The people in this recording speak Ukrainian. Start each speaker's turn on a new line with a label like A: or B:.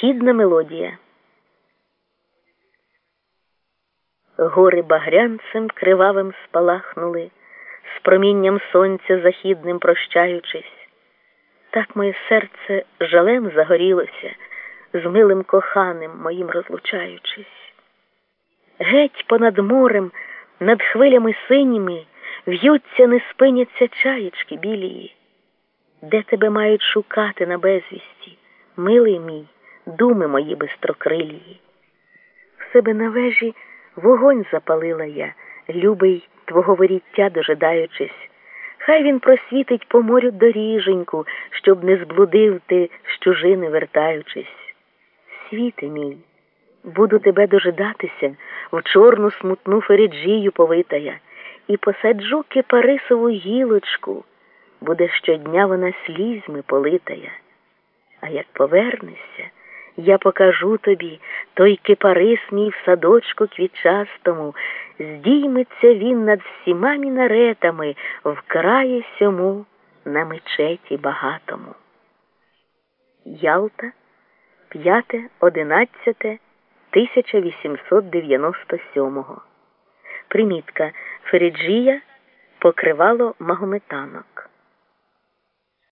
A: Східна мелодія. Гори багрянцем кривавим спалахнули, з промінням сонця західним прощаючись. Так моє серце жалем загорілося, з милим коханим моїм розлучаючись. Геть понад морем, над хвилями синіми в'ються, не спиняться чаєчки білії, де тебе мають шукати на безвісті, милий мій, думи мої бистрокрилії. В себе на вежі вогонь запалила я, любий твого воріття дожидаючись. Хай він просвітить по морю доріженьку, щоб не зблудив ти з чужини вертаючись. Світи мій, буду тебе дожидатися в чорну смутну фериджію повитая, і посаджу кипарисову гілочку, буде щодня вона слізьми политая. А як повернешся, я покажу тобі той кипарис мій в садочку квітчастому, здійметься він над всіма мінаретами в краї сьому на мечеті багатому. Ялта 5.11.1897 Примітка Феріджія покривало магометанок.